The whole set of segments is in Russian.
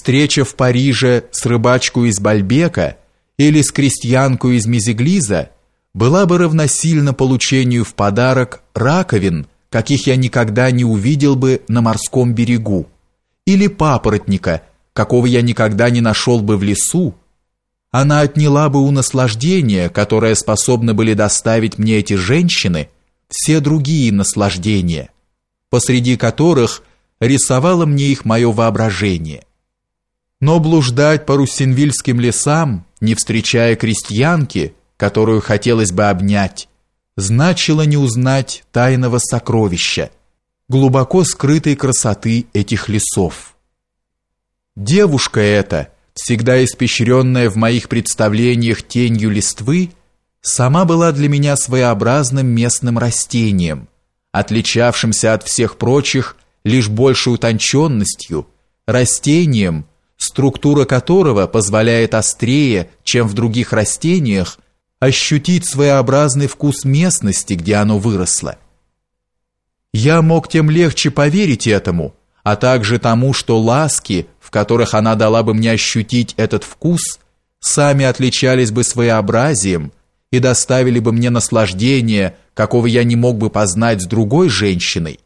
Встреча в Париже с рыбачку из Бальбека или с крестьянку из Мезиглиза была бы равносильна получению в подарок раковин, каких я никогда не увидел бы на морском берегу, или папоротника, какого я никогда не нашел бы в лесу, она отняла бы у наслаждения, которое способны были доставить мне эти женщины, все другие наслаждения, посреди которых рисовало мне их мое воображение. Но блуждать по руссинвильским лесам, не встречая крестьянки, которую хотелось бы обнять, значило не узнать тайного сокровища, глубоко скрытой красоты этих лесов. Девушка эта, всегда испещренная в моих представлениях тенью листвы, сама была для меня своеобразным местным растением, отличавшимся от всех прочих лишь большей утонченностью, растением, структура которого позволяет острее, чем в других растениях, ощутить своеобразный вкус местности, где оно выросло. Я мог тем легче поверить этому, а также тому, что ласки, в которых она дала бы мне ощутить этот вкус, сами отличались бы своеобразием и доставили бы мне наслаждение, какого я не мог бы познать с другой женщиной.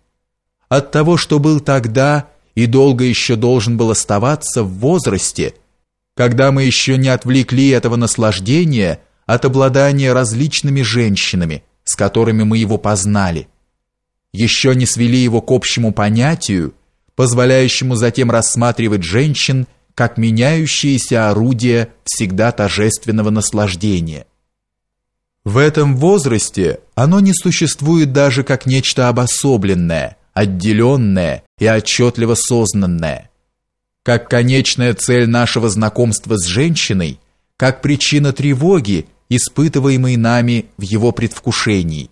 От того, что был тогда и долго еще должен был оставаться в возрасте, когда мы еще не отвлекли этого наслаждения от обладания различными женщинами, с которыми мы его познали, еще не свели его к общему понятию, позволяющему затем рассматривать женщин как меняющиеся орудия всегда торжественного наслаждения. В этом возрасте оно не существует даже как нечто обособленное – отделенное и отчетливо сознанное. Как конечная цель нашего знакомства с женщиной, как причина тревоги, испытываемой нами в его предвкушении.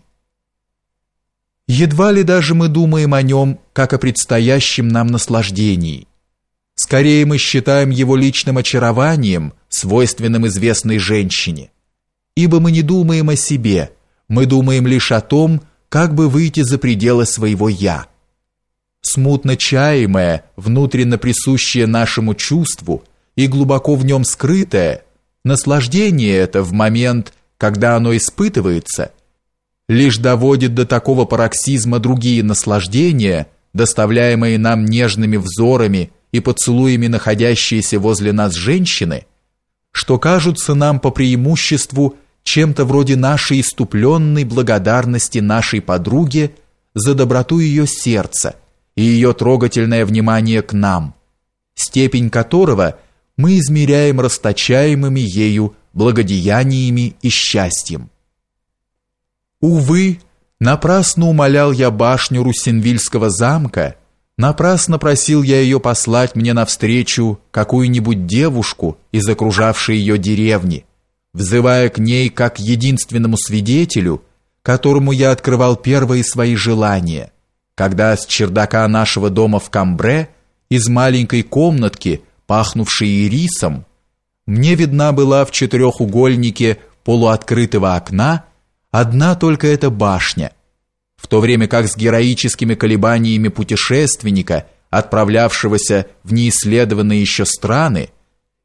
Едва ли даже мы думаем о нем, как о предстоящем нам наслаждении. Скорее мы считаем его личным очарованием, свойственным известной женщине. Ибо мы не думаем о себе, мы думаем лишь о том, как бы выйти за пределы своего «я» смутно чаемое, внутренно присущее нашему чувству и глубоко в нем скрытое, наслаждение это в момент, когда оно испытывается, лишь доводит до такого пароксизма другие наслаждения, доставляемые нам нежными взорами и поцелуями находящиеся возле нас женщины, что кажутся нам по преимуществу чем-то вроде нашей иступленной благодарности нашей подруге за доброту ее сердца, и ее трогательное внимание к нам, степень которого мы измеряем расточаемыми ею благодеяниями и счастьем. Увы, напрасно умолял я башню Руссинвильского замка, напрасно просил я ее послать мне навстречу какую-нибудь девушку из окружавшей ее деревни, взывая к ней как единственному свидетелю, которому я открывал первые свои желания, когда с чердака нашего дома в Камбре из маленькой комнатки, пахнувшей ирисом, мне видна была в четырехугольнике полуоткрытого окна одна только эта башня, в то время как с героическими колебаниями путешественника, отправлявшегося в неисследованные еще страны,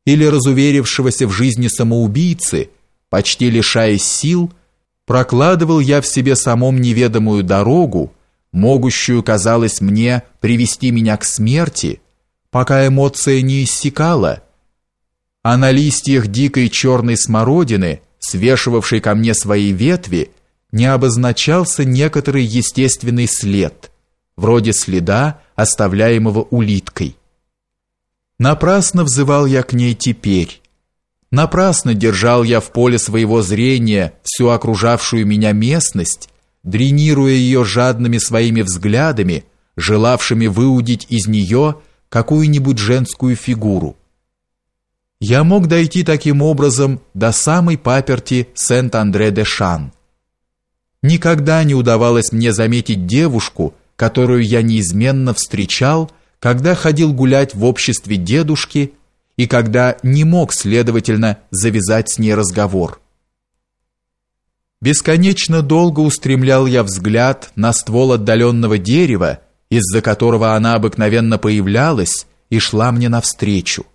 или разуверившегося в жизни самоубийцы, почти лишаясь сил, прокладывал я в себе самом неведомую дорогу, могущую, казалось мне, привести меня к смерти, пока эмоция не иссякала, а на листьях дикой черной смородины, свешивавшей ко мне свои ветви, не обозначался некоторый естественный след, вроде следа, оставляемого улиткой. Напрасно взывал я к ней теперь. Напрасно держал я в поле своего зрения всю окружавшую меня местность, дренируя ее жадными своими взглядами, желавшими выудить из нее какую-нибудь женскую фигуру. Я мог дойти таким образом до самой паперти Сент-Андре-де-Шан. Никогда не удавалось мне заметить девушку, которую я неизменно встречал, когда ходил гулять в обществе дедушки и когда не мог, следовательно, завязать с ней разговор. Бесконечно долго устремлял я взгляд на ствол отдаленного дерева, из-за которого она обыкновенно появлялась и шла мне навстречу.